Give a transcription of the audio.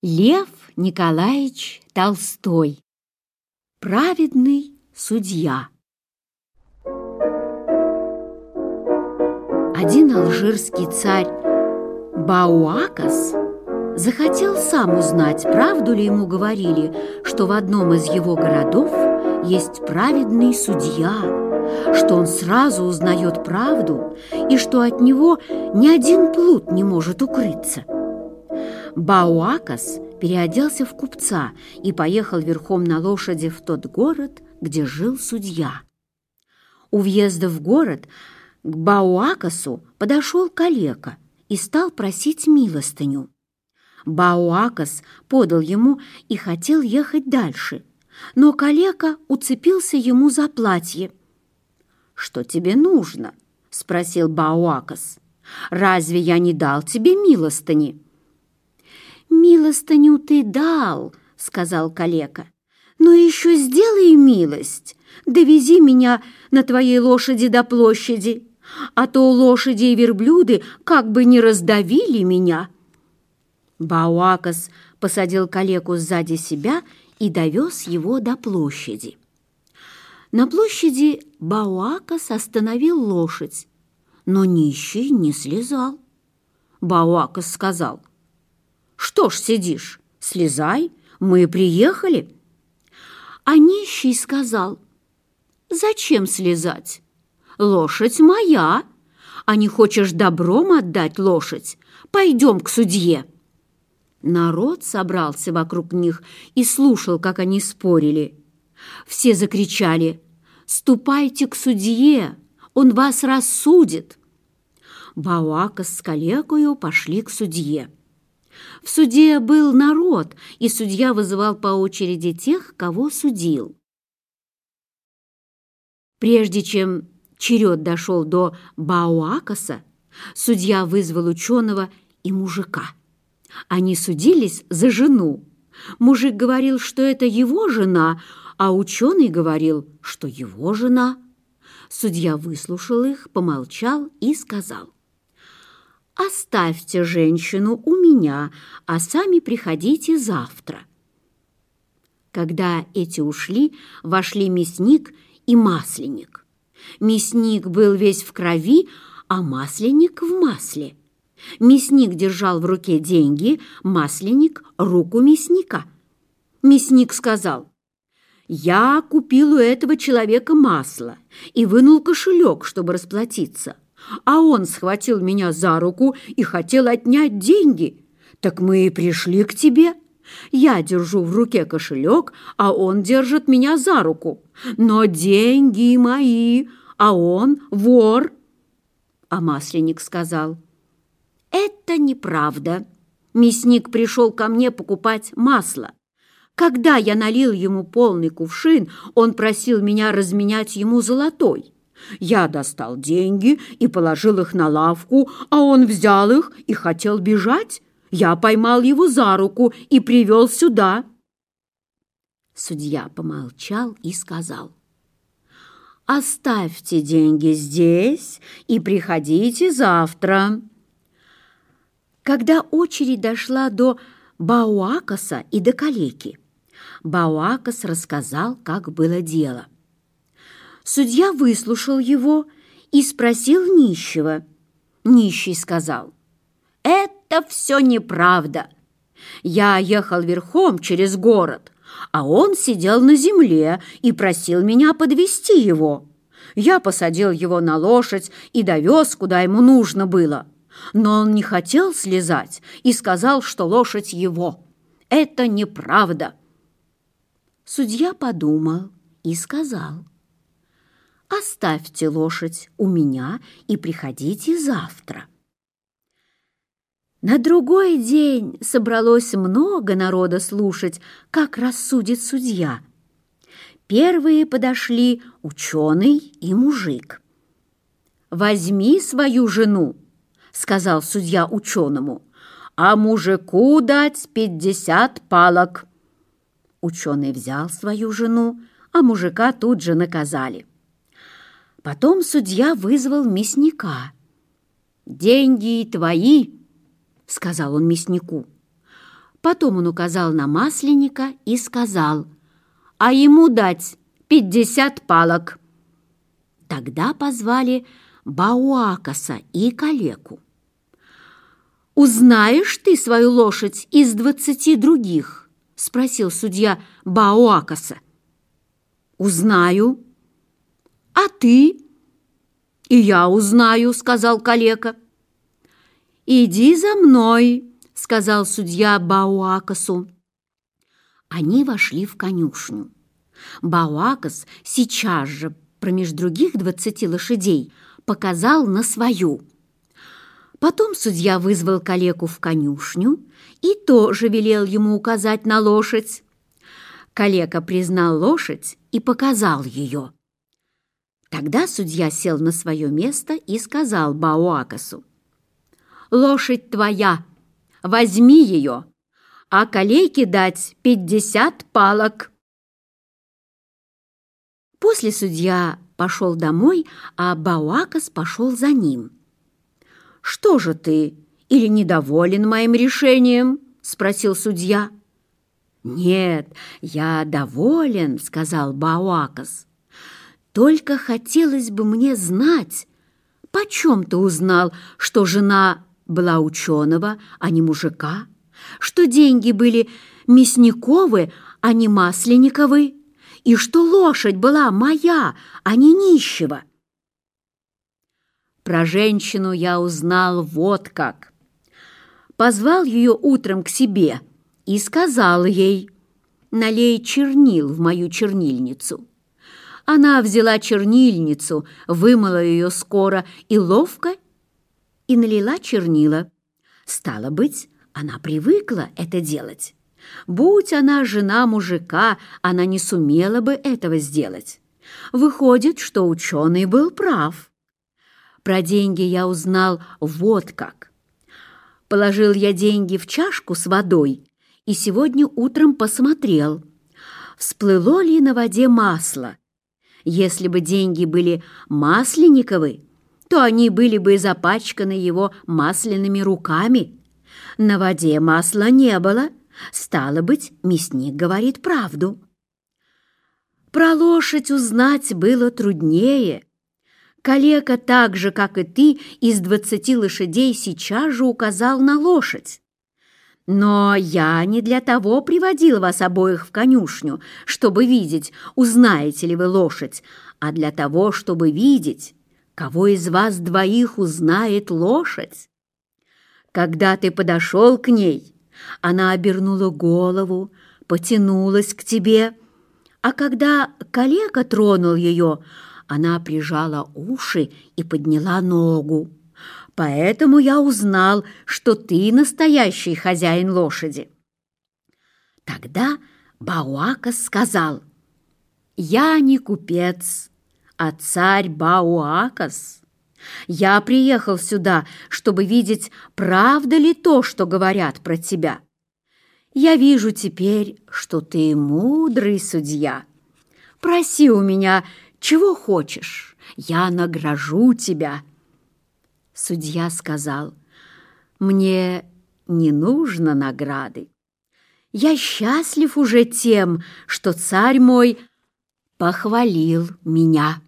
Лев Николаевич Толстой. Праведный судья. Один алжирский царь Бауакас захотел сам узнать, правду ли ему говорили, что в одном из его городов есть праведный судья, что он сразу узнает правду и что от него ни один плут не может укрыться. Бауакас переоделся в купца и поехал верхом на лошади в тот город, где жил судья. У въезда в город к Бауакасу подошел калека и стал просить милостыню. Бауакас подал ему и хотел ехать дальше, но калека уцепился ему за платье. «Что тебе нужно?» — спросил Бауакас. «Разве я не дал тебе милостыни?» «Милостыню ты дал», — сказал калека. «Но еще сделай милость, довези меня на твоей лошади до площади, а то лошади и верблюды как бы не раздавили меня». Бауакас посадил калеку сзади себя и довез его до площади. На площади Бауакас остановил лошадь, но нищий не слезал. Бауакас сказал, что ж сидишь? Слезай, мы приехали. А нищий сказал, зачем слезать? Лошадь моя, а не хочешь добром отдать лошадь? Пойдем к судье. Народ собрался вокруг них и слушал, как они спорили. Все закричали «Ступайте к судье! Он вас рассудит!» Бауака с калекою пошли к судье. В суде был народ, и судья вызывал по очереди тех, кого судил. Прежде чем черед дошел до Бауакаса, судья вызвал ученого и мужика. Они судились за жену. Мужик говорил, что это его жена, а ученый говорил, что его жена. Судья выслушал их, помолчал и сказал оставьте женщину у меня, а сами приходите завтра». Когда эти ушли, вошли мясник и масленник. Мясник был весь в крови, а масленник в масле. Мясник держал в руке деньги, масленник — руку мясника. Мясник сказал, «Я купил у этого человека масло и вынул кошелек, чтобы расплатиться. А он схватил меня за руку и хотел отнять деньги. Так мы и пришли к тебе. Я держу в руке кошелек, а он держит меня за руку. Но деньги мои, а он вор. А Масленник сказал, «Это неправда. Мясник пришел ко мне покупать масло. Когда я налил ему полный кувшин, он просил меня разменять ему золотой. Я достал деньги и положил их на лавку, а он взял их и хотел бежать. Я поймал его за руку и привел сюда. Судья помолчал и сказал, «Оставьте деньги здесь и приходите завтра». Когда очередь дошла до Бауакаса и до Калеки, Бауакас рассказал, как было дело – Судья выслушал его и спросил нищего. Нищий сказал, «Это все неправда. Я ехал верхом через город, а он сидел на земле и просил меня подвести его. Я посадил его на лошадь и довез, куда ему нужно было. Но он не хотел слезать и сказал, что лошадь его. Это неправда». Судья подумал и сказал, — оставьте лошадь у меня и приходите завтра». На другой день собралось много народа слушать, как рассудит судья. Первые подошли ученый и мужик. «Возьми свою жену», — сказал судья ученому, «а мужику дать пятьдесят палок». Ученый взял свою жену, а мужика тут же наказали. Потом судья вызвал мясника. «Деньги твои!» — сказал он мяснику. Потом он указал на масленника и сказал, «А ему дать пятьдесят палок!» Тогда позвали Бауакаса и Калеку. «Узнаешь ты свою лошадь из двадцати других?» — спросил судья Бауакаса. «Узнаю», «А ты?» «И я узнаю», — сказал калека. «Иди за мной», — сказал судья Бауакасу. Они вошли в конюшню. Бауакас сейчас же, промеж других двадцати лошадей, показал на свою. Потом судья вызвал калеку в конюшню и тоже велел ему указать на лошадь. Калека признал лошадь и показал ее. Тогда судья сел на свое место и сказал Бауакасу, «Лошадь твоя, возьми ее, а калеке дать пятьдесят палок». После судья пошел домой, а Бауакас пошел за ним. «Что же ты, или недоволен моим решением?» — спросил судья. «Нет, я доволен», — сказал Бауакас. Только хотелось бы мне знать, почем ты узнал, что жена была ученого, а не мужика, что деньги были мясниковы, а не масленниковы, и что лошадь была моя, а не нищего. Про женщину я узнал вот как. Позвал ее утром к себе и сказал ей, налей чернил в мою чернильницу. Она взяла чернильницу, вымыла ее скоро и ловко, и налила чернила. Стало быть, она привыкла это делать. Будь она жена мужика, она не сумела бы этого сделать. Выходит, что ученый был прав. Про деньги я узнал вот как. Положил я деньги в чашку с водой и сегодня утром посмотрел, всплыло ли на воде масло, если бы деньги были масленниковы, то они были бы запачканы его масляными руками. На воде масла не было. Стало быть, мясник говорит правду. Про лошадь узнать было труднее. Калека так же, как и ты, из двадцати лошадей сейчас же указал на лошадь. Но я не для того приводил вас обоих в конюшню, чтобы видеть, узнаете ли вы лошадь, а для того, чтобы видеть, кого из вас двоих узнает лошадь. Когда ты подошел к ней, она обернула голову, потянулась к тебе, а когда калека тронул ее, она прижала уши и подняла ногу поэтому я узнал, что ты настоящий хозяин лошади». Тогда Бауака сказал, «Я не купец, а царь Бауакас. Я приехал сюда, чтобы видеть, правда ли то, что говорят про тебя. Я вижу теперь, что ты мудрый судья. Проси у меня, чего хочешь, я награжу тебя». Судья сказал, «Мне не нужно награды. Я счастлив уже тем, что царь мой похвалил меня».